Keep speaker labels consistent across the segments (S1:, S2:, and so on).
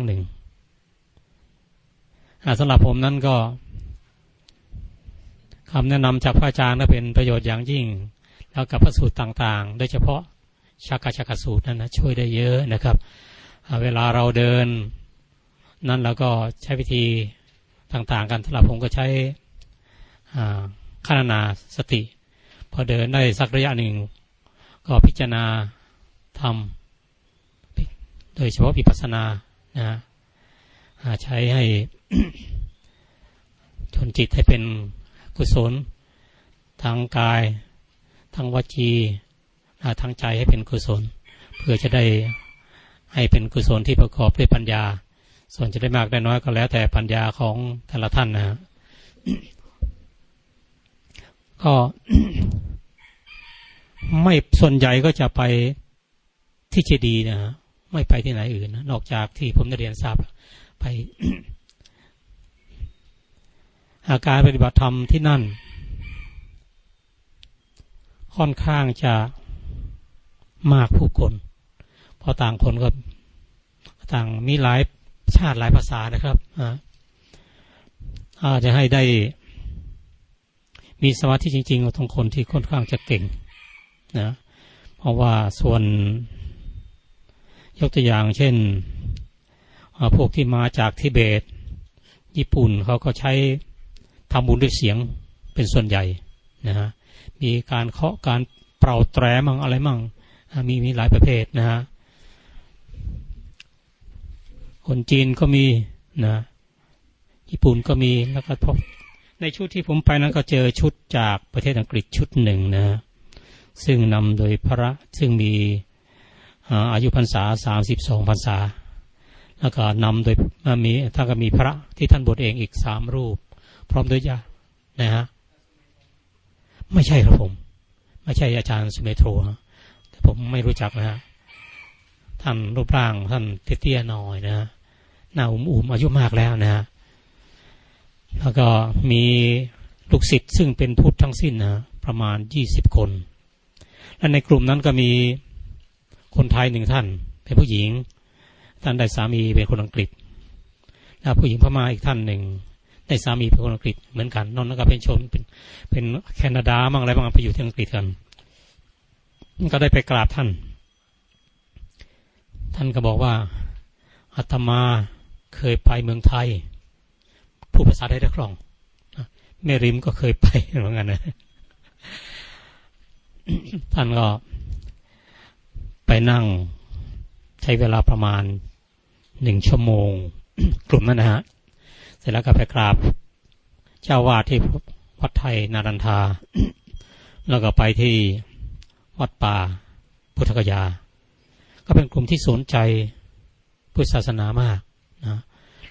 S1: งหนึ่งสำหรับผมนั้นก็คำแนะนำจากพระอาจารย์ก็เป็นประโยชน์อย่างยิ่ง แล้วกับพระสูตรต่างๆ โดยเฉพาะชักกะชักสูตรนั้นนะช่วยได้เยอะนะครับ เวลาเราเดิน นั้นเราก็ใช้วิธีต่างๆ กันสำหรับผมก็ใช้ขณนาสติ พอเดินได้สักระยะหนึ่ง ก็พิจารณาทำโดยเฉพาะวิปัสสนา นะใช้ให้จนจิตให้เป็นกุศล ทางกาย ทางวจีทางใจให้เป็นกุศล เพื่อจะได้ให้เป็นกุศลที่ประกอบด้วยปัญญา ส่วนจะได้มากได้น้อยก็แล้ว แต่ปัญญาของแต่ละท่านนะก็ไม่ส่วนใหญ่ก็จะไปที่เจดีนะ ไม่ไปที่ไหนอื่น นอกจากที่ผมได้เรียนทราบไป อาการปฏิบัติธรรมที่นั่น ค่อนข้างจะมากผู้คน เพราะต่างคนก็ต่างมีหลายชาติหลายภาษานะครับอาจจะให้ได้มีสมาธิจริงๆต้องคนที่ค่อนข้างจะเก่งนะเพราะว่าส่วน ยกตัวอย่างเช่น พวกที่มาจากทิเบต ญี่ปุ่นเขาก็ใช้ทำบุญด้วยเสียงเป็นส่วนใหญ่นะฮะมีการเคาะการเป่าแตรมั่งอะไรมั่งมีมีหลายประเภทนะฮะคนจีนก็มีนะญี่ปุ่นก็มีแล้วก็พบในชุดที่ผมไปนั้นก็เจอชุดจากประเทศอังกฤษชุดหนึ่งนะ ซึ่งนำโดยพระซึ่งมี อายุพรรษาสามสิบสองพรรษา แล้วก็นำโดยมีท่านก็มีพระที่ท่านบวชเองอีกสามรูป พร้อมด้วยญานะฮะไม่ใช่ครับผม ไม่ใช่อาจารย์สุเมโทระแต่ผมไม่รู้จักนะฮะท่านรูปร่างท่านเตี้ยๆหน่อยนะหน้าอุ่มๆอายุมากแล้วนะฮะแล้วก็มีลูกศิษย์ซึ่งเป็นพุทธทั้งสิ้นนะประมาณยี่สิบคน และในกลุ่มนั้นก็มี คนไทยหนึ่งท่าน เป็นผู้หญิง ท่านได้สามีเป็นคนอังกฤษ แล้วผู้หญิงพม่าอีกท่านหนึ่งได้สามีเป็นคนอังกฤษเหมือนกันนนท์ก็เป็นชนเป็นเป็นแคนาดาบ้างอะไรบ้างไปอยู่ที่อังกฤษกันก็ได้ไปกราบท่าน ท่านก็บอกว่าอาตมาเคยไปเมืองไทยผู้ภาษาได้ได้คล่องแม่ริมก็เคยไปเหมือนกันนะท่านก็ ไปนั่งใช้เวลาประมาณหนึ่งชั่วโมง กลุ่มนั้นนะฮะ เสร็จแล้วก็ไปกราบ เจ้าวาดที่วัดไทยนารันทา แล้วก็ไปที่วัดป่าพุทธกยา ก็เป็นกลุ่มที่สนใจพุทธศาสนามากนะ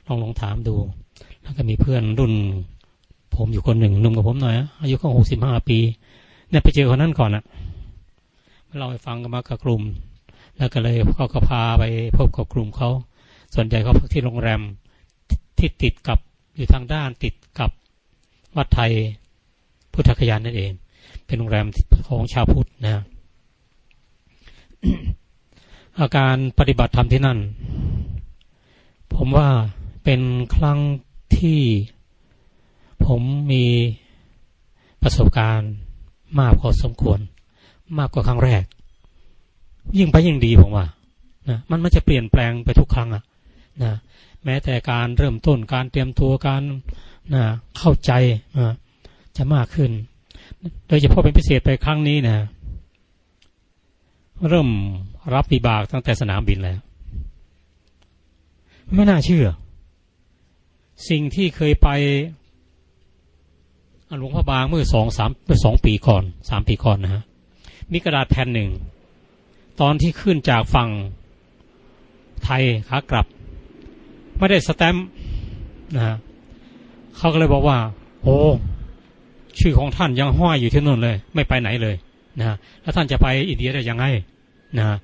S1: ลองลองถามดู แล้วก็มีเพื่อนรุ่น ผมอยู่คนหนึ่งนุ่มกับผมหน่อย อายุก็หกสิบห้าปี เนี่ยไปเจอคนนั้นก่อนอะเราไปฟังกันมากับกลุ่ม แล้วก็เลยเขาก็พาไปพบกับกลุ่มเขาส่วนใหญ่เขาพักที่โรงแรมที่ติดกับอยู่ทางด้านติดกับวัดไทยพุทธคยานนั่นเอง เป็นโรงแรมของชาวพุทธนะอาการปฏิบัติธรรมที่นั่น ผมว่าเป็นครั้งที่ผมมีประสบการณ์มากพอสมควร มากกว่าครั้งแรก ยิ่งไปยิ่งดีผมว่านะมันมันจะเปลี่ยนแปลงไปทุกครั้งอะนะแม้แต่การเริ่มต้นการเตรียมตัวการนะเข้าใจนะจะมากขึ้น โดยเฉพาะเป็นพิเศษไปครั้งนี้นะเริ่มรับปีบากตั้งแต่สนามบินแล้ว ไม่น่าเชื่อ สิ่งที่เคยไปหลวงพ่อบางเมื่อสองสามเมื่อสองปีก่อนสามปีก่อนนะฮะมีกระดาษแผ่นหนึ่ง ตอนที่ขึ้นจากฝั่งไทยขากลับ ไม่ได้สแตมป์นะฮะเขาก็เลยบอกว่า โอ้ชื่อของท่านยังห้อยอยู่ที่นู่นเลย ไม่ไปไหนเลยนะฮะแล้วท่านจะไปอินเดียได้ยังไงนะฮะ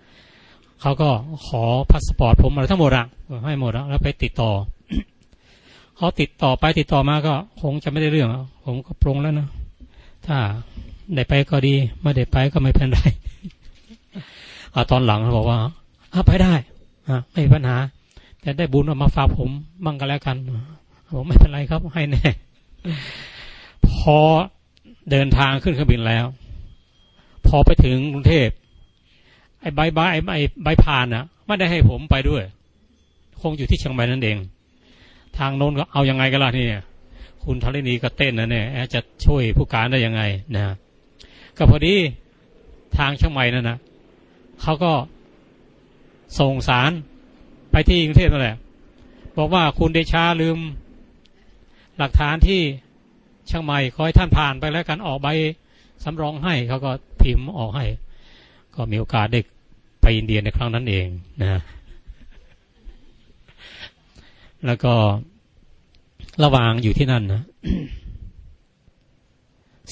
S1: เขาก็ขอพาสปอร์ตผมอะไรทั้งหมดอะให้หมดแล้วไปติดต่อเขาติดต่อไปติดต่อมาก็ คงจะไม่ได้เรื่อง ผมก็ปรงแล้วนะถ้าได้ไปก็ดี ไม่ได้ไปก็ไม่เป็นไร อตอนหลังเขาบอกว่าอาไปได้อไม่มีปัญหา แต่ได้บุญเอามาฝากผมบ้างกันแล้วกันผมไม่เป็นไรครับให้แน่พอเดินทางขึ้นเครื่องบินแล้ว พอไปถึงกรุงเทพไอ้ใบใบไอ้ใบใบผ่านอะไม่ได้ให้ผมไปด้วย คงอยู่ที่เชียงใหม่นั่นเอง ทางโน้นก็เอายังไงกันล่ะนี่คุณทรณีก็เต้นนะเนี่ยจะช่วยผู้การได้ยังไงนะก็พอดีทางเชียงใหม่นั่นนะ เขาก็ส่งสารไปที่กรุงเทพนั่นแหละ บอกว่าคุณเดชาลืม หลักฐานที่เชียงใหม่คอยท่านผ่านไปแล้วกันออกใบสำรองให้เขาก็พิมพ์ออกให้ ก็มีโอกาสได้ไปอินเดียในครั้งนั้นเองนะแล้วก็ระหว่างอยู่ที่นั่นนะ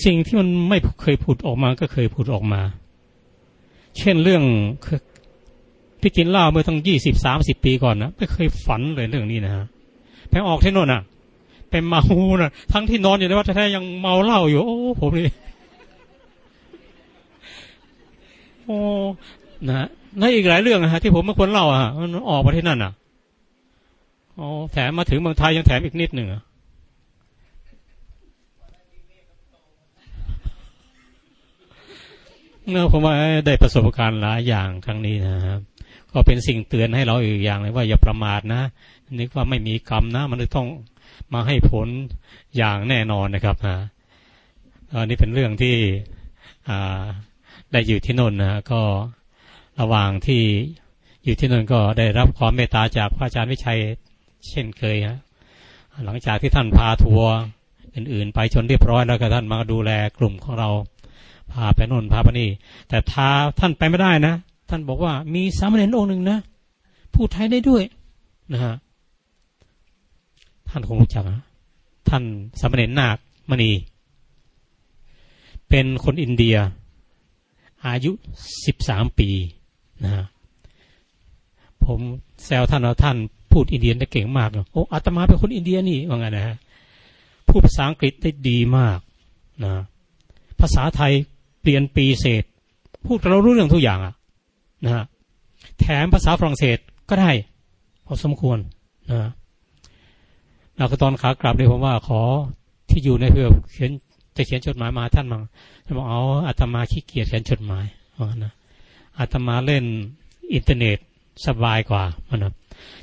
S1: สิ่งที่มันไม่เคยพูดออกมาก็เคยพูดออกมา เช่นเรื่องที่กินเหล้าเมื่อตั้งยี่สิบสามสิบปีก่อนนะไม่เคยฝันเลยเรื่องนี้นะฮะไปออกที่โน่นอะไปเมานะทั้งที่นอนอยู่ในวัดแท้ๆยังเมาเหล้าอยู่ โอ้ผมนี่โอ้นะและอีกหลายเรื่องนะฮะที่ผมไม่ควรเล่าอะมันออกมาที่นั่นอะอ๋อแถมมาถึงเมืองไทยยังแถมอีกนิดหนึ่งอะ เมื่อผมว่าได้ประสบการณ์หลายอย่างครั้งนี้นะครับ ก็เป็นสิ่งเตือนให้เราอีกอย่างเลยว่าอย่าประมาทนะ นึกว่าไม่มีกรรมนะ มันต้องมาให้ผลอย่างแน่นอนนะครับนะอันนี้เป็นเรื่องที่ได้อยู่ที่นนนะก็ระหว่างที่อยู่ที่นนก็ได้รับความเมตตาจากพระอาจารย์วิชัยเช่นเคยฮะหลังจากที่ท่านพาทัวร์อื่น ๆ ไปจนเรียบร้อยแล้วก็ท่านมาดูแลกลุ่มของเรา พาไปนนพาไปนี่ แต่ท้าท่านไปไม่ได้นะ ท่านบอกว่ามีสามเณรองค์หนึ่งนะพูดไทยได้ด้วยนะฮะท่านคงรู้จักนะท่านสามเณรนาคมณี เป็นคนอินเดีย อายุสิบสามปีนะฮะผมแซวท่านว่าท่านพูดอินเดียได้เก่งมากโอ้อาตมาเป็นคนอินเดียนี่ว่าไงนะฮะพูดภาษาอังกฤษได้ดีมากนะภาษาไทย เปลี่ยนปีเศษ พูดเรารู้เรื่องทุกอย่างอะนะฮะแถมภาษาฝรั่งเศสก็ได้ พอสมควรนะเราก็ตอนขากลับเลยผมว่าขอที่อยู่ในเพื่อเขียนจะเขียนจดหมายมาท่านมังท่านบอกเอาอาตมาขี้เกียจเขียนจดหมายว่านะอาตมาเล่นอินเทอร์เน็ตสบายกว่ามันนะ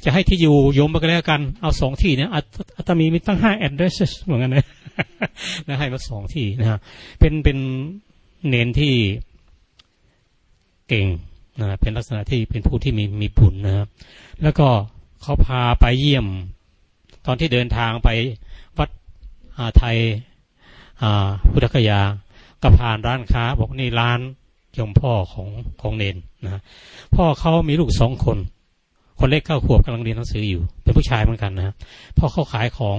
S1: จะให้ที่อยู่ยมไปกันแล้วกัน เอาสองที่เนี่ยอาตมีมีตั้งห้า addresses เหมือนกันนะนะให้มาสองที่นะฮะเป็นเป็น เน้นที่เก่งนะเป็นลักษณะที่เป็นผู้ที่มีมีบุญนะครับแล้วก็เขาพาไปเยี่ยม ตอนที่เดินทางไปวัดอาไทยพุทธคยาก็ผ่านร้านค้า บอกนี่ร้านยมพ่อของของเนนนะพ่อเขามีลูกสองคน คนเล็กเก้าขวบกำลังเรียนหนังสืออยู่ เป็นผู้ชายเหมือนกันนะพ่อเขาขายของ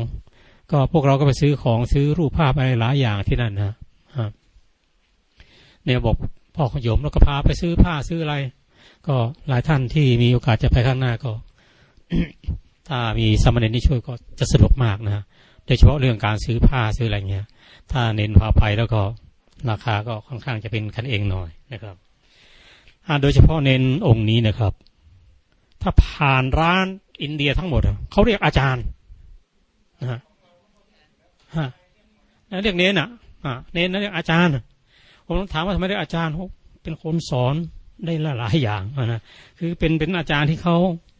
S1: ก็พวกเราก็ไปซื้อของซื้อรูปภาพอะไรหลายอย่างที่นั่นนะ เนี่ยบอกพ่อขยมแล้วก็พาไปซื้อผ้าซื้ออะไร ก็หลายท่านที่มีโอกาสจะไปข้างหน้าก็ ถ้ามีสมณเณรที่ช่วยก็จะสะดวกมากนะโดยเฉพาะเรื่องการซื้อผ้าซื้ออะไรเงี้ย ถ้าเน้นพาไปแล้วก็ราคาก็ค่อนข้างจะเป็นกันเองหน่อยนะครับโดยเฉพาะเน้นองค์นี้นะครับ ถ้าผ่านร้านอินเดียทั้งหมดเขาเรียกอาจารย์นะฮะเรียกเน้นอะเน้นนั่นเรียกอาจารย์ ผมถามว่าทำไมเรียกอาจารย์เป็นคนสอนได้หลายอย่างนะคือเป็นเป็นอาจารย์ที่เขา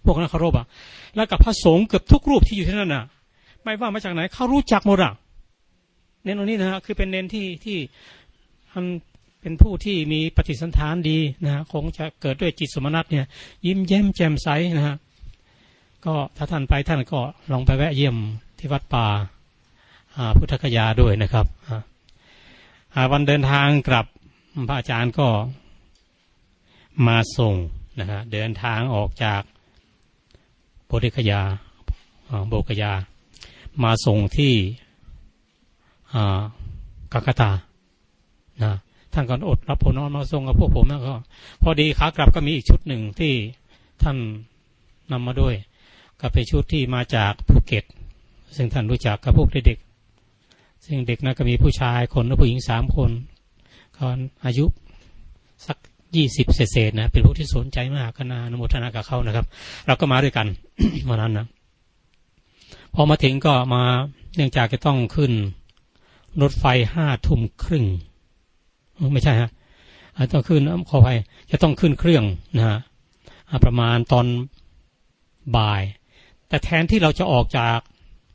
S1: พวกนักคารพอะแล้วกับพระสงฆ์เกือบทุกรูปที่อยู่ที่นั่นอะ ไม่ว่ามาจากไหนเขารู้จักหมดอะเน้นตรงนี้นะฮะคือเป็นเน้นที่ที่ท่านเป็นผู้ที่มีปฏิสันฐานดีนะฮะคงจะเกิดด้วยจิตสมนัตเนี่ย ยิ้มแย้มแจ่มใสนะฮะก็ถ้าท่านไปท่านก็ลองไปแวะเยี่ยมที่วัดป่าพุทธคยาด้วยนะครับ วันเดินทางกลับพระอาจารย์ก็มาส่งนะฮะเดินทางออกจากโพธิคยาโบกยา มาส่งที่กักตานะท่านก็อดรับผลนอนมาส่งกับพวกผมนะก็ พอดีขากลับก็มีอีกชุดหนึ่งที่ท่านนำมาด้วย ก็เป็นชุดที่มาจากภูเก็ต ซึ่งท่านรู้จักกับพวกเด็ก ซึ่งเด็กนั้นก็มีผู้ชายคนและผู้หญิงสามคนก็อายุสักยี่สิบเศษๆนะเป็นผู้ที่สนใจมากก็นานุโมทนากับเขานะครับ เราก็มาด้วยกันวันนั้นนะพอมาถึงก็มาเนื่องจากจะต้องขึ้นรถไฟห้าทุ่มครึ่งไม่ใช่ฮะต้องขึ้นขอไปจะต้องขึ้นเครื่องนะฮะประมาณตอนบ่าย แต่แทนที่เราจะออกจาก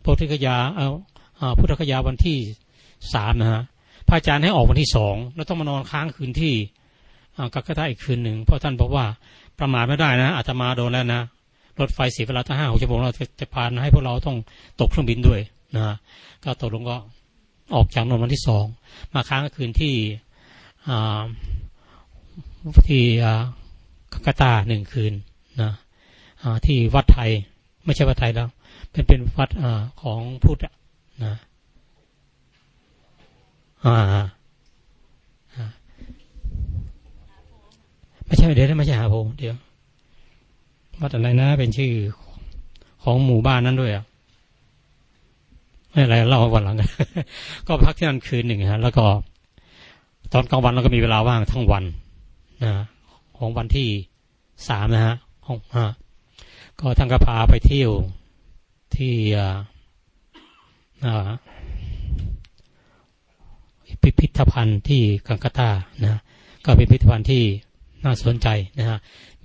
S1: โพุทธคยาเอา พุทธคยาวันที่สามนะฮะพระอาจารย์ให้ออกวันที่สองแล้วต้องมานอนค้างคืนที่กักกะตาอีกคืนหนึ่งเพราะท่านบอกว่าประมาทไม่ได้นะอาตมาโดนแล้วนะรถไฟเสียเวลาตั้งห้าหกชั่วโมงเราจะพานให้พวกเราต้องตกเครื่องบินด้วยนะก็ตกลงก็ออกจากนนวันที่สองมาค้างคืนที่ที่กักกะตาหนึ่งคืนนะที่วัดไทย ไม่ใช่วัดไทยแล้ว เป็นเป็นวัดอของพุทธ นะอ่าไม่ใช่เดี๋ยวไม่ใช่หาโพเดี๋ยววัดอะไรนะ เป็นชื่อของหมู่บ้านนั้นด้วยอะไม่อะไรเล่าวันหลังก็พักที่นั่นคืนหนึ่งฮะ แล้วก็ ตอนกลางวันเราก็มีเวลาว่างทั้งวันนะของวันที่สามนะฮะของฮะก็ท่านก็พาไปเที่ยวที่อ่า พิพิธภัณฑ์ที่กังกตานะก็เป็นพิพิธภัณฑ์ที่น่าสนใจนะฮะ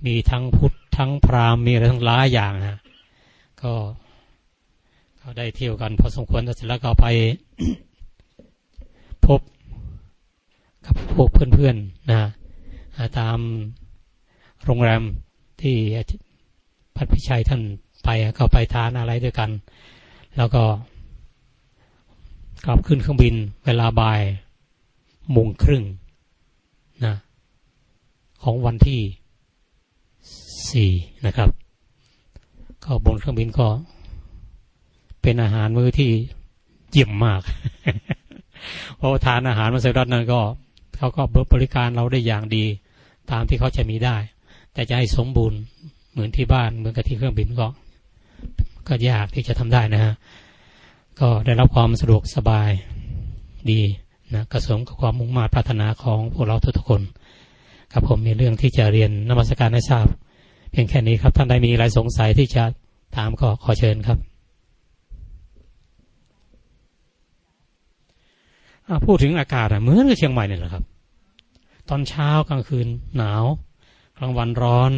S1: มีทั้งพุทธทั้งพราหมณ์มีอะไรทั้งหลายอย่างนะก็เขาได้เที่ยวกันพอสมควรเสร็จแล้วก็ไปพบกับพวกเพื่อนๆนะตามโรงแรมที่พัดพิชัยท่านไปก็ไปทานอะไรด้วยกัน แล้วก็ กลับขึ้นเครื่องบิน เวลาบ่ายโมงครึ่งนะของวันที่สี่นะครับ ก็บนเครื่องบินก็ เป็นอาหารมื้อที่เยี่ยมมาก เพราะทานอาหารมาเสร็จแล้วนั้นก็เขาก็บริการเราได้อย่างดี ตามที่เขาจะมีได้ แต่จะให้สมบูรณ์เหมือนที่บ้านเหมือนกับที่เครื่องบินก็ ก็ยากที่จะทำได้นะฮะ ก็ได้รับความสะดวกสบายดีนะกระสมกับความมุ่งมา่ปรารถนาของพวกเราทุกคน ครับผมมีเรื่องที่จะเรียนนมัสการให้ทราบ เพียงแค่นี้ครับ ท่านใดมีอะไรสงสัยที่จะถามก็ขอเชิญครับพูดถึงอากาศเหมือนกับเชียงใหม่เนี่ยแหละครับ ตอนเช้ากลางคืนหนาวกลางวันร้อน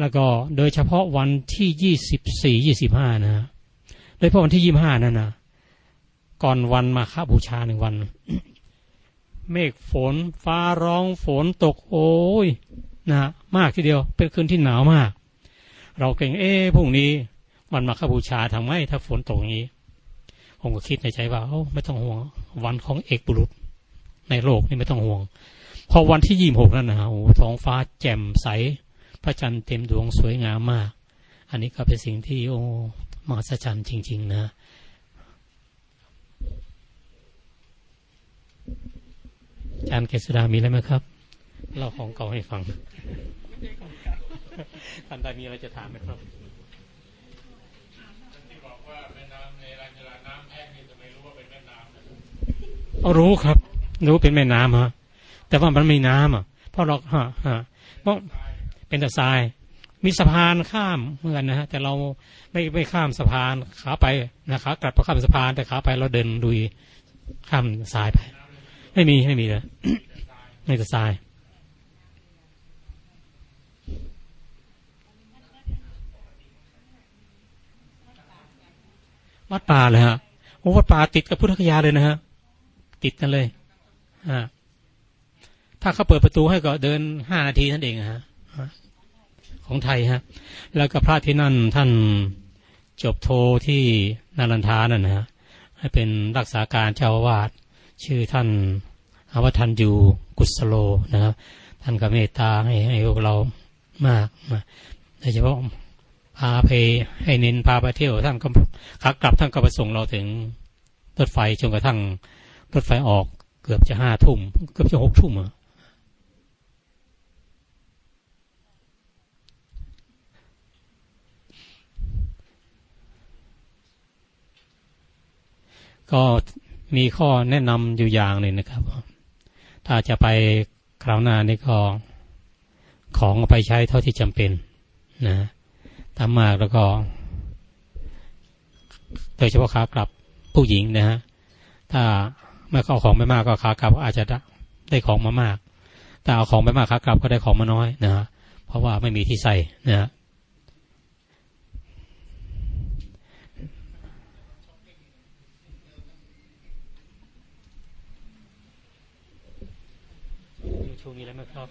S1: แล้วก็โดยเฉพาะวันที่ยี่สิบสี่ยี่สิบห้านะ โดยพาะวันที่ยี่ห้านั่นนะก่อนวันมาฆบูชาหนึ่งวัน เมฆฝน ฟ้าร้องฝนตก โอ้ยนะมากทีเดียว เป็นคืนที่หนาวมาก เราเก่งเอ๊พรุ่งนี้วันมาฆบูชาทำไมถ้าฝนตกอย่างนี้ ผมก็คิดในใจว่าไม่ต้องห่วง วันของเอกบุรุษ ในโลกนี่ไม่ต้องห่วง พอวันที่ยี่หกนั่นนะโอ้ท้องฟ้าแจ่มใส พระจันทร์เต็มดวงสวยงามมาก อันนี้ก็เป็นสิ่งที่โอ้ มหัศจรรย์จริง ๆ นะ อาจารย์เกษดามีอะไรไหมครับเล่าของเก่าให้ฟังท่านใดมีอะไรจะถามไหมครับที่บอกว่าแม่น้ำในรัญลาน้ำแห้งนี่ทำไมรู้ว่าเป็นแม่น้ำเอารู้ครับ รู้เป็นแม่น้ำฮะแต่ว่ามันไม่น้ำอะเพราะเราฮะฮะเพราะเป็นแต่ทราย มีสะพานข้ามเหมือนนะฮะแต่เราไม่ไม่ข้ามสะพานขาไปนะครับกลับไปข้ามสะพานแต่ขาไปเราเดินดุยข้ามทรายไป ไม่มีไม่มีเลยไม่จะทรายวัดป่าเลยฮะโอ้วัดป่าติดกับพุทธคยาเลยนะฮะติดกันเลยอ่าถ้าเขาเปิดประตูให้ก็เดินห้านาทีนั่นเองฮะ ของไทยฮะ แล้วก็พระที่นั่นท่านจบโทที่นารันทานั่นนะฮะให้เป็นรักษาการเจ้าวาดชื่อท่านอวทันยูกุศโลนะครับ ท่านก็เมตตาให้ให้พวกเรามากมาโดยเฉพาะพาไปให้นินพาไปเที่ยวท่านก็ขับกลับท่านก็ไปส่งเราถึงรถไฟจนกระทั่งรถไฟออกเกือบจะห้าทุ่มเกือบจะหกทุ่มอะ ก็มีข้อแนะนำอยู่อย่างหนึ่งนะครับ ถ้าจะไปคราวหน้านี่ก็ของไปใช้เท่าที่จำเป็นนะตามมากแล้วก็ โดยเฉพาะขากลับผู้หญิงนะฮะ ถ้าไม่เอาของไม่มากก็ขากลับอาจจะได้ได้ของมามาก แต่เอาของไปมากขากลับก็ได้ของมาน้อยนะฮะ เพราะว่าไม่มีที่ใส่นะฮะ ยูทูบมีอะไรไหมครับ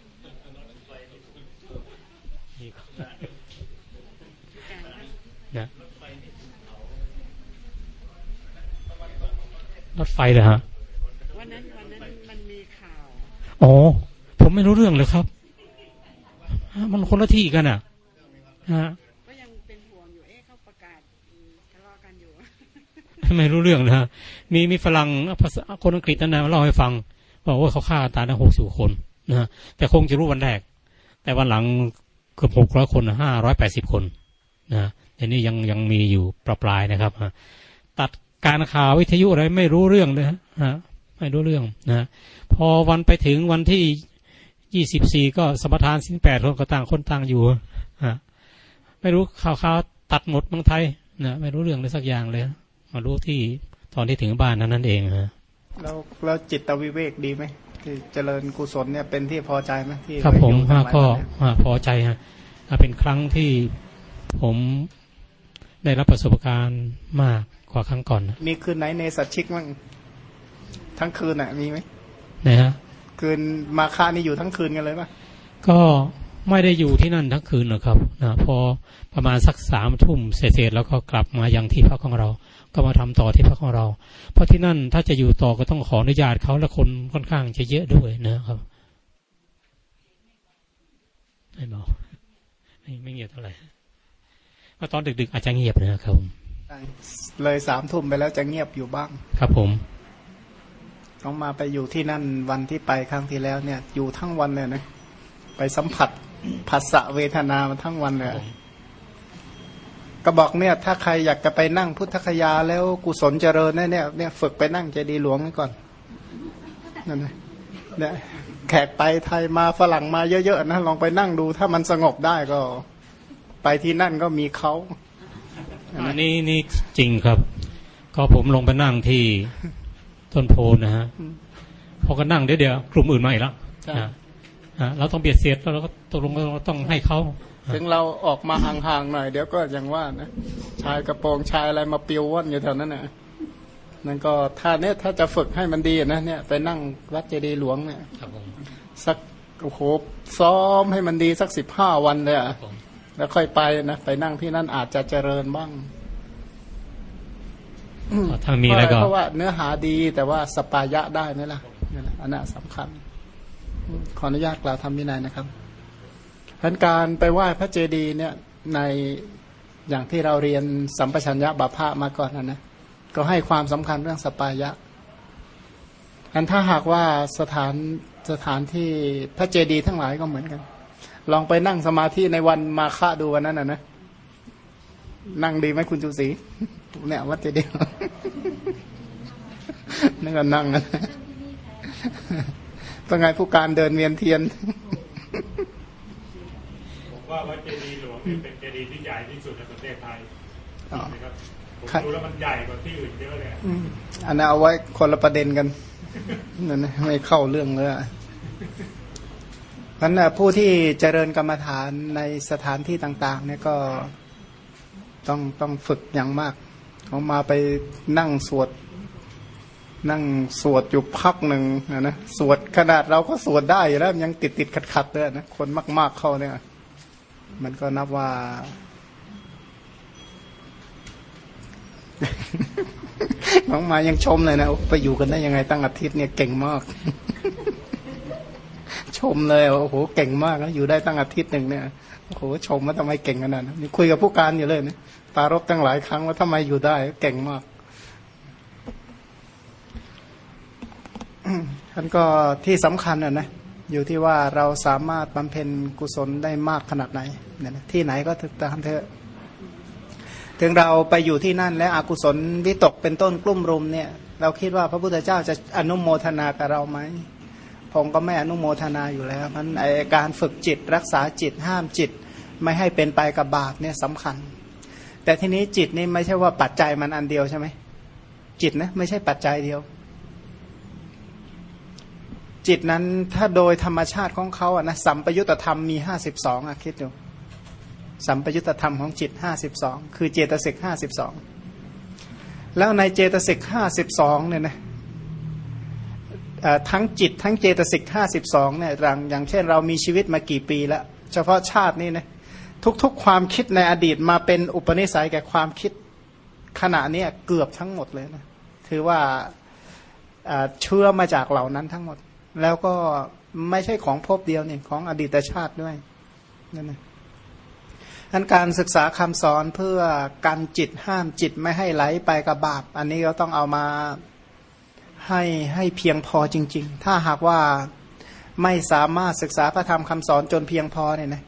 S1: มีครับนะรถไฟเลยฮะ
S2: วันนั้นวันนั้นมันมีข่าว
S1: อ๋อผมไม่รู้เรื่องเลยครับฮะมันคนละที่กันอะฮะ
S2: ก็ยังเป็นห่วงอยู่เอ๊ะเขาประกาศอืมทะเลาะกันอยู่
S1: ไม่รู้เรื่องนะฮะมีมีฝรั่งภาษาคนอังกฤษนั่นนะมาเล่าให้ฟังบอกว่าเขาฆ่าตายทั้งหกสิบคน นะแต่คงจะรู้วันแรก แต่วันหลังเกือบหกร้อยคนห้าร้อยแปดสิบคนนะเดี๋ยวนี้ยังยังมีอยู่ปลาปลายนะครับตัดการข่าววิทยุอะไรไม่รู้เรื่องเลยฮะไม่รู้เรื่องนะพอวันไปถึงวันที่ยี่สิบสี่ก็สมทานสิ้นแปดคนก็ต่างคนต่างอยู่ฮะไม่รู้ข่าวข่าวตัดหมดเมืองไทยนะไม่รู้เรื่องเลยสักอย่างเลย มารู้ที่ตอนที่ถึงบ้านนั้นนั่นเองฮะ
S3: แล้วแล้วจิตวิเวกดีไหม ที่เจริญกุศลเนี่ยเป็นที่พอใจไหมที่
S1: ครับผม
S3: ไปอยู่
S1: ฮะ
S3: ทั้งหลาย
S1: ก็
S3: วันเนี่ย
S1: ฮะพอใจฮะอะเป็นครั้งที่ผมได้รับประสบการณ์มากกว่าครั้งก่อนนะ
S3: มีคืนไหนในสัตชิกมั่งทั้งคืนอะ มีไหม
S1: นะฮะ
S3: คืนมาค่านี่อยู่ทั้งคืนกันเลยป่ะ
S1: ก็ไม่ได้อยู่ที่นั่นทั้งคืนหรอกครับนะพอประมาณสักสามทุ่มเศษๆแล้วก็กลับมายังที่พักของเรา ก็มาทำต่อที่พักของเรา เพราะที่นั่นถ้าจะอยู่ต่อก็ต้องขออนุญาตเขาและคนค่อนข้างจะเยอะด้วยนะครับไม่บอกไม่ไม่เงียบเท่าไหร่เพราะตอนดึกๆอาจจะเงียบนะครับผม
S3: เลยสามทุ่มไปแล้วจะเงียบอยู่บ้าง
S1: ครับผม
S3: ต้องมาไปอยู่ที่นั่นวันที่ไปครั้งที่แล้วเนี่ย อยู่ทั้งวันเลยนะ ไปสัมผัสผัสสะเวทนามาทั้งวันเลย ก็บอกเนี่ยถ้าใครอยากจะไปนั่งพุทธคยาแล้วกุศลเจริญเนี่ยเนี่ยเนี่ยฝึกไปนั่งเจดีย์หลวงไว้ก่อนนั่นนะเนี่ยแขกไปไทยมาฝรั่งมาเยอะๆนะลองไปนั่งดูถ้ามันสงบได้ก็ ไปที่นั่นก็มีเขา
S1: อันนี้นี่จริงครับ ก็ผมลงไปนั่งที่ต้นโพนะฮะพอก็นั่งเดี๋ยวเดี๋ยวกลุ่มอื่นมาอีกแล้ว
S3: ใช่
S1: นะฮะเราต้องเบียดเสียดแล้วเราก็ตกลงเราต้องให้เขา
S3: ถึงเราออกมาห่างๆหน่อยเดี๋ยวก็ยังว่านะ ชายกระโปรงชายอะไรมาปิวว่อนอยู่แถวนั้นน่ะนั่นก็ถ้าเนี่ยถ้าจะฝึกให้มันดีนะเนี่ยไปนั่งวัดเจดีย์หลวงเนี่ย
S1: ครับผม
S3: สักโอ้โหซ้อมให้มันดีสักสิบห้าวันเลยอะ
S1: ผม
S3: แล้วค่อยไปนะไปนั่งที่นั่นอาจจะเจริญบ้าง
S1: ถ้ามีอะไรก็
S3: เพราะว่าเนื้อหาดีแต่ว่าสปายะได้ไหมล่ะนี่แหละอันนั้นสำคัญ ขออนุญาตกล่าวทำวินัยนะครับเพันการไปไหว้พระเจดีย์เนี่ยในอย่างที่เราเรียนสัมปชัญญะบาพะมาก่อนนะนะก็ให้ความสำคัญเรื่องสปายะอันถ้าหากว่าสถานสถานที่พระเจดีย์ทั้งหลายก็เหมือนกัน ลองไปนั่งสมาธิในวันมาฆะดูวันนั้นนะนะนั่งดีไหมคุณจูศรีเนี่ยวัดเจดีย์นั่นก็นั่งนะเป็นไงผู้การเดินเวียนเทียน
S4: ผมว่าวัด เจดีย์หลวงเนี่ยเป็นเจดีย์ที่ใหญ่ที่สุดในประเทศไทย
S3: อ๋อ
S4: นะครับผม
S3: ครับ
S4: ดูแล้วมันใหญ่กว่าที่อื่นเยอะเลยอะ
S3: อันนั้นเอาไว้คนละประเด็นกันนั่นนะไม่เข้าเรื่องเลยอะเพราะฉะนั้นน่ะผู้ที่เจริญกรรมฐานในสถานที่ต่าง ๆ เนี่ยก็ต้องต้องฝึกอย่างมากเขามาไปนั่งสวด นั่งสวดอยู่พักหนึ่งนะนะสวดขนาดเราก็สวดได้อยู่แล้วยังติดติดขัดขัดๆเลยนะคนมาก ๆเข้าเนี่ย มันก็นับว่า น้องมายังชมเลยนะไปอยู่กันได้ยังไงตั้งอาทิตย์เนี่ยเก่งมาก ชมเลยโอ้โหเก่งมากแล้วอยู่ได้ตั้งอาทิตย์หนึ่งเนี่ยโอ้โหชมว่าทำไมเก่งขนาดนั้นนะคุยกับผู้การอยู่เลยนะปารบตั้งหลายครั้งว่าทำไมอยู่ได้ เก่งมากท่านก็ที่สำคัญอะนะ อยู่ที่ว่าเราสามารถบำเพ็ญกุศลได้มากขนาดไหนเนี่ยนะที่ไหนก็ตามเถอะ ถึงเราไปอยู่ที่นั่นและอกุศลวิตกเป็นต้นกลุ่มรุมเนี่ย เราคิดว่าพระพุทธเจ้าจะอนุโมทนากับเราไหมพพงก็ไม่อนุโมทนาอยู่แล้วมันไอการฝึกจิตรักษาจิตห้ามจิต ไม่ให้เป็นไปกับบาปเนี่ยสำคัญ แต่ทีนี้จิตนี่ไม่ใช่ว่าปัจจัยมันอันเดียวใช่ไหมจิตนะไม่ใช่ปัจจัยเดียว จิตนั้นถ้าโดยธรรมชาติของเขาอะนะสัมปยุตธรรมมีห้าสิบสองอะคิดดูสัมปยุตธรรมของจิตห้าสิบสองคือเจตสิกห้าสิบสองแล้วในเจตสิกห้าสิบสองเนี่ยนะทั้งจิตทั้งเจตสิกห้าสิบสองเนี่ยอย่างอย่างเช่นเรามีชีวิตมากี่ปีแล้ว เฉพาะชาตินี้นะทุกๆความคิดในอดีตมาเป็นอุปนิสัยแก่ความคิดขณะนี้เกือบทั้งหมดเลยนะถือว่าเชื่อมาจากเหล่านั้นทั้งหมด แล้วก็ไม่ใช่ของพบเดียวเนี่ยของอดีตชาติด้วยนั่นนะอันการศึกษาคำสอนเพื่อกันจิตห้ามจิตไม่ให้ไหลไปกับบาป อันนี้ก็ต้องเอามาให้ให้เพียงพอจริง ๆ ถ้าหากว่าไม่สามารถศึกษาพระธรรมคำสอนจนเพียงพอเนี่ยนะ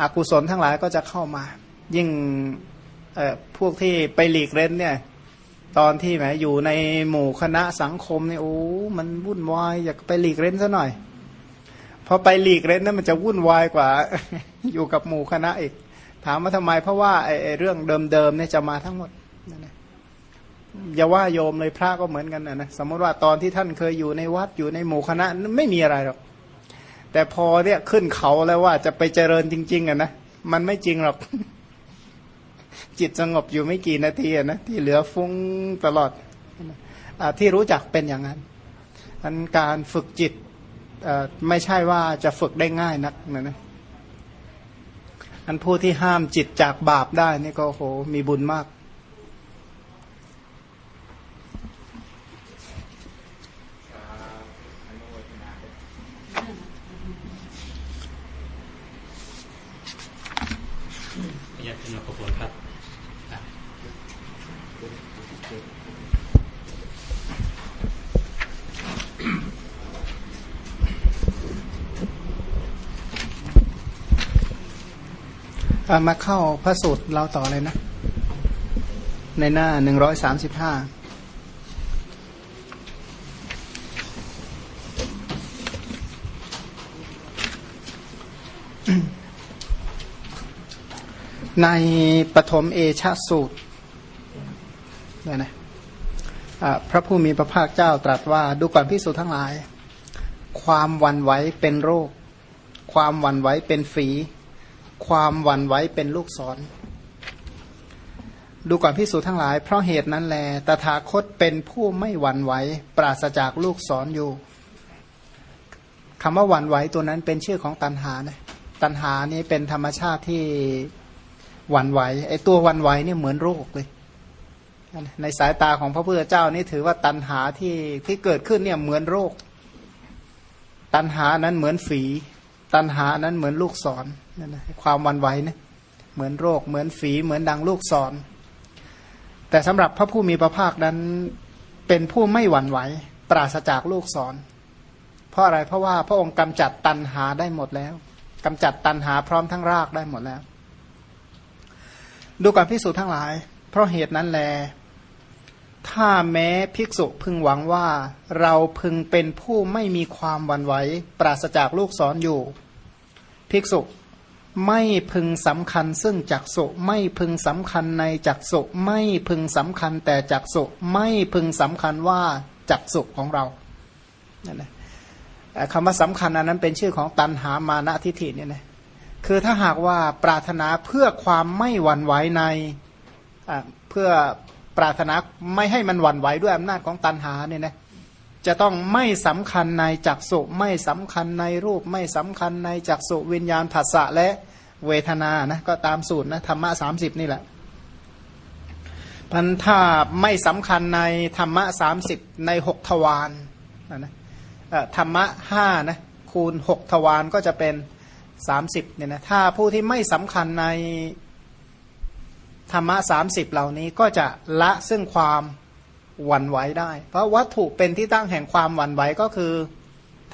S3: อกุศลทั้งหลายก็จะเข้ามา ยิ่งพวกที่ไปหลีกเล่นเนี่ย ตอนที่แหมอยู่ในหมู่คณะสังคมเนี่ยโอ้ มันวุ่นวายอยากไปหลีกเล่นซะหน่อยพอไปหลีกเล่นนั้นมันจะวุ่นวายกว่า อยู่กับหมู่คณะอีก ถามว่าทำไมเพราะว่าไอ้เรื่องเดิมๆเนี่ยจะมาทั้งหมดนั่นแหละอย่าว่าโยมเลยพระก็เหมือนกันนะนะสมมติว่าตอนที่ท่านเคยอยู่ในวัดอยู่ในหมู่คณะไม่มีอะไรหรอกแต่พอเนี่ยขึ้นเขาแล้วว่าจะไปเจริญจริง ๆอะนะมันไม่จริงหรอก จิตสงบอยู่ไม่กี่นาทีนะที่เหลือฟุ้งตลอดอที่รู้จักเป็นอย่างนั้นอันการฝึกจิตไม่ใช่ว่าจะฝึกได้ง่ายนักนะนะอันผู้ที่ห้ามจิตจากบาปได้นี่ก็โหมีบุญมาก มาเข้าพระสูตรเราต่อเลยนะ ในหน้าหนึ่งร้อยสามสิบห้าในปฐมเอชาสูตรเนี่ยนะพระผู้มีพระภาคเจ้าตรัสว่า ดูก่อนพิสูจทั้งหลาย ความวันไหวเป็นโรค ความวันไหวเป็นฝี ความหวั่นไหวเป็นลูกศร ดูก่อนพิสูจทั้งหลาย เพราะเหตุนั้นแล ตถาคตเป็นผู้ไม่หวั่นไหว ปราศจากลูกศรออยู่คำว่าหวั่นไหวตัวนั้นเป็นชื่อของตันหานะตันหานี่เป็นธรรมชาติที่หวั่นไหวไอ้ตัวหวั่นไหวนี่เหมือนโรคเลย ในสายตาของพระพุทธเจ้านี่ถือว่าตันหาที่ที่เกิดขึ้นเนี่ยเหมือนโรค ตันหานั้นเหมือนฝี ตันหานั้นเหมือนลูกศรนั่นนะความวันไหวนะเหมือนโรค เหมือนฝีเหมือนดังลูกศร แต่สำหรับพระผู้มีพระภาคนั้นเป็นผู้ไม่หวั่นไหว ปราศจากลูกศร เพราะอะไรเพราะว่าพระองค์กำจัดตันหาได้หมดแล้วกำจัดตันหาพร้อมทั้งรากได้หมดแล้ว ดูการพิสูจน์ทั้งหลาย เพราะเหตุนั้นแล ถ้าแม้ภิกษุพึงหวังว่า เราพึงเป็นผู้ไม่มีความวันไหวปราศจากลูกศรออยู่ ภิกษุไม่พึงสำคัญซึ่งจักสุไม่พึงสำคัญในจักสุไม่พึงสำคัญแต่จักสุไม่พึงสำคัญว่าจักสุของเรานั่นแหละคำว่าสำคัญอันนั้นเป็นชื่อของตันหามานะทิฏฐิเนี่ยนะคือถ้าหากว่าปรารถนาเพื่อความไม่หวั่นไหวในเพื่อ ปรารถนาไม่ให้มันหวั่นไหวด้วยอำนาจของตันหาเนี่ยนะจะต้องไม่สำคัญในจักสุไม่สำคัญในรูป ไม่สำคัญในจักสุวิญญาณผัสสะและเวทนานะก็ตามสูตรนะธรรมะสามสิบนี่แหละพันถ้าไม่สำคัญในธรรมะสามสิบในหกทวารนะนะธรรมะห้านะคูณหกทวารก็จะเป็นสามสิบเนี่ยนะถ้าผู้ที่ไม่สำคัญใน ธรรมะสามสิบเหล่านี้ก็จะละซึ่งความหวั่นไหวได้ เพราะวัตถุเป็นที่ตั้งแห่งความหวั่นไหวก็คือ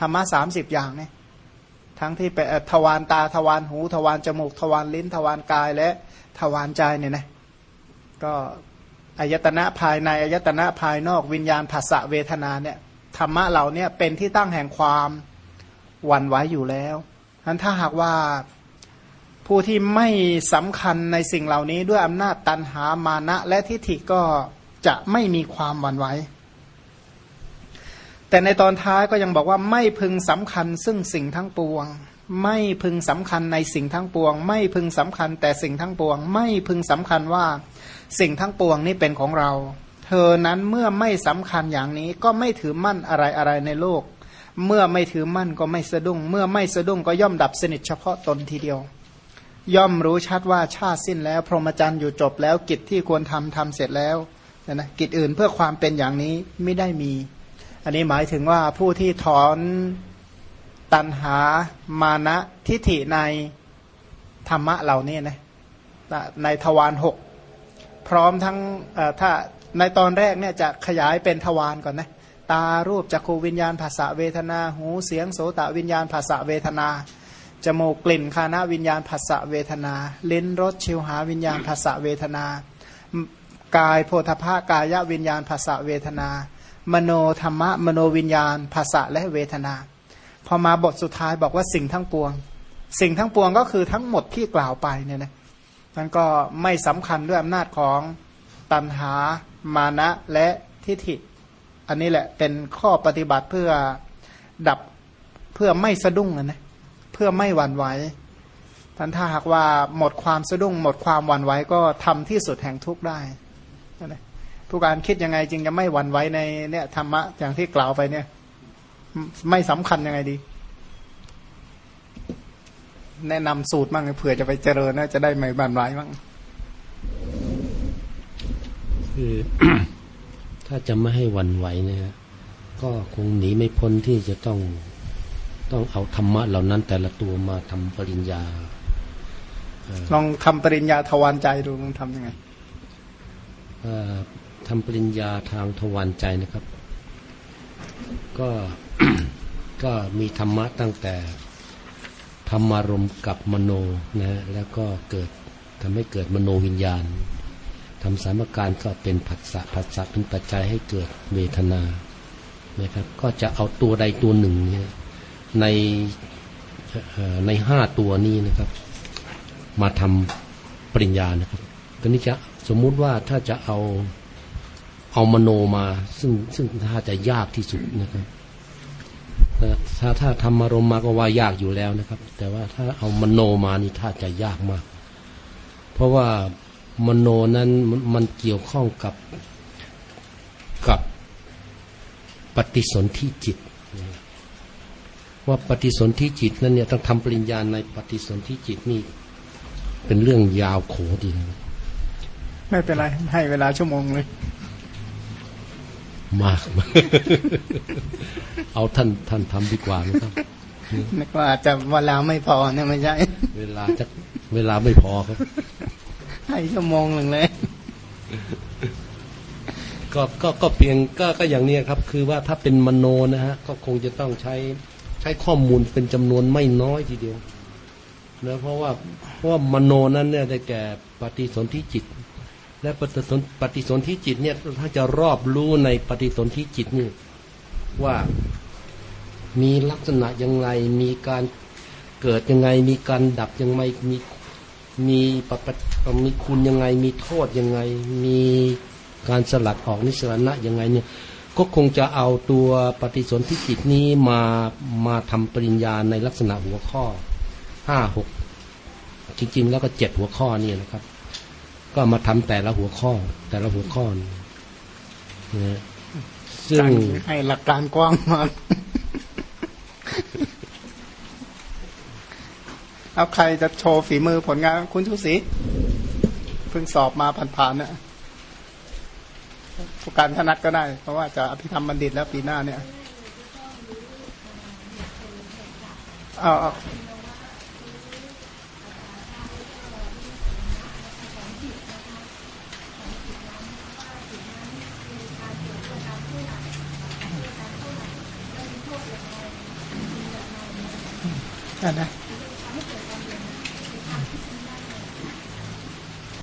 S3: ธรรมะสามสิบอย่างนี่ทั้งที่เป็นทวารตาทวารหูทวารจมูกทวารลิ้นทวารกายและทวารใจเนี่ยนะก็อายตนะภายในอายตนะภายนอกวิญญาณภาษะเวทนาเนี่ยธรรมะเหล่านี้เป็นที่ตั้งแห่งความหวั่นไหวอยู่แล้วนั้นถ้าหากว่า ผู้ที่ไม่สำคัญในสิ่งเหล่านี้ด้วยอำนาจตันหามานะ และทิฏฐิก็จะไม่มีความหวั่นไหวแต่ในตอนท้ายก็ยังบอกว่าไม่พึงสำคัญซึ่งสิ่งทั้งปวง ไม่พึงสำคัญในสิ่งทั้งปวง ไม่พึงสำคัญแต่สิ่งทั้งปวง ไม่พึงสำคัญว่าสิ่งทั้งปวงนี้เป็นของเรา เธอนั้นเมื่อไม่สำคัญอย่างนี้ก็ไม่ถือมั่นอะไรอะไรในโลก เมื่อไม่ถือมั่นก็ไม่สะดุ้ง เมื่อไม่สะดุ้งก็ย่อมดับสนิทเฉพาะตนทีเดียว ย่อมรู้ชัดว่าชาติสิ้นแล้ว พรหมจรรย์อยู่จบแล้วกิจที่ควรทำทำเสร็จแล้วนะนะกิจอื่นเพื่อความเป็นอย่างนี้ไม่ได้มี อันนี้หมายถึงว่าผู้ที่ถอนตันหามานะทิฏฐิในธรรมะเหล่านี้นะในทวารหกพร้อมทั้งถ้าในตอนแรกเนี่ยจะขยายเป็นทวารก่อนนะตารูปจักขูวิญญาณภาษาเวทนา หูเสียงโสตวิญญาณภาษาเวทนา จมูกกลิ่นคานาวิญญาณภาษาเวทนาลิ้นรสชิวหาวิญญาณภาษาเวทนา กายโพธภากายวิญญาณภาษาเวทนา มโนธรรมะมโนวิญญาณภาษาและเวทนา พอมาบทสุดท้ายบอกว่าสิ่งทั้งปวง สิ่งทั้งปวงก็คือทั้งหมดที่กล่าวไปเนี่ยนะมันก็ไม่สำคัญด้วยอำนาจของตัณหามานะและทิฏฐิ อันนี้แหละเป็นข้อปฏิบัติเพื่อดับเพื่อไม่สะดุ้งนะ เพื่อไม่หวั่นไหวท่านถ้าหากว่าหมดความสะดุ้ง หมดความหวั่นไหวก็ทำที่สุดแห่งทุกข์ได้นะผู้การคิดยังไงจึงจะไม่หวั่นไหวในเนี่ยธรรมะอย่างที่กล่าวไปเนี่ย ไม่สำคัญยังไงดี แนะนำสูตรบ้างเผื่อจะไปเจริญนะจะได้ไม่บันไหวบ้าง
S5: คือถ้าจะไม่ให้หวั่นไหวนะฮะก็คงหนีไม่พ้นที่จะต้อง ต้องเอาธรรมะเหล่านั้นแต่ละตัวมาทำปริญญา
S3: ลองทำปริญญาทวารใจดูลองทำยังไง
S5: ทำปริญญาทางทวารใจนะครับ ก็ก็มีธรรมะตั้งแต่ธรรมารมกับมโนนะแล้วก็เกิดทำให้เกิดมโนวิญญาณทำสามการก็เป็นผัสสะผัสสะเป็นปัจจัยให้เกิดเวทนานะครับ ก็จะเอาตัวใดตัวหนึ่งเนี่ย ในในห้าตัวนี้นะครับ มาทำปริญญานะครับตอนนี้จะสมมุติว่าถ้าจะเอาเอามโนมา ซึ่งซึ่งถ้าจะยากที่สุดนะครับถ้าถ้าทำอารมณ์มาก็ว่ายากอยู่แล้วนะครับ แต่ว่าถ้าเอามโนมานี่ถ้าจะยากมาก เพราะว่ามโนนั้นมันเกี่ยวข้องกับกับปฏิสนธิจิต ว่าปฏิสนธิจิตนั้นเนี่ยต้องทำปริญญาในปฏิสนธิจิตนี่เป็นเรื่องยาวโขดีนะ
S3: ไม่เป็นไร ให้เวลาชั่วโมงเลย
S5: มาก เอาท่านท่านทำดีกว่านะครับ
S3: นึกว่าจะเวลาไม่พอเนี่ยไม่ใช่
S5: เวลาจะเวลาไม่พอครับ
S3: ให้ชั่วโมงหนึ่งเลย
S5: ก็ก็ก็เพียงก็ก็อย่างนี้ครับ คือว่าถ้าเป็นมโนนะฮะ ก็คงจะต้องใช้ ใช้ข้อมูลเป็นจำนวนไม่น้อยทีเดียวนะเพราะว่าเพราะว่ามโนนั้นเนี่ยได้แก่ปฏิสนธิจิต และปฏิสนปฏิสนธิจิตเนี่ยถ้าจะรอบรู้ในปฏิสนธิจิตนี่ว่ามีลักษณะยังไงมีการเกิดยังไง มีการดับยังไงมีมีปปมีคุณยังไง มีโทษยังไง มีการสลัดออกนิสรณะยังไงเนี่ย ก็คงจะเอาตัวปฏิสนธิจิตนี้มามาทำปริญญาในลักษณะหัวข้อห้าหกจริง ๆ แล้วก็เจ็ดหัวข้อนี่นะครับ ก็มาทำแต่ละหัวข้อ แต่ละหัวข้อนะ
S3: ซึ่งให้หลักการกว้างมากเอาใครจะโชว์ฝีมือผลงานคุณทุศีเพิ่งสอบมาผ่านๆเนี่ย ผู้การธนัดก็ได้ เพราะว่าจะอภิธรรมบัณฑิตแล้วปีหน้าเนี่ยเอานะ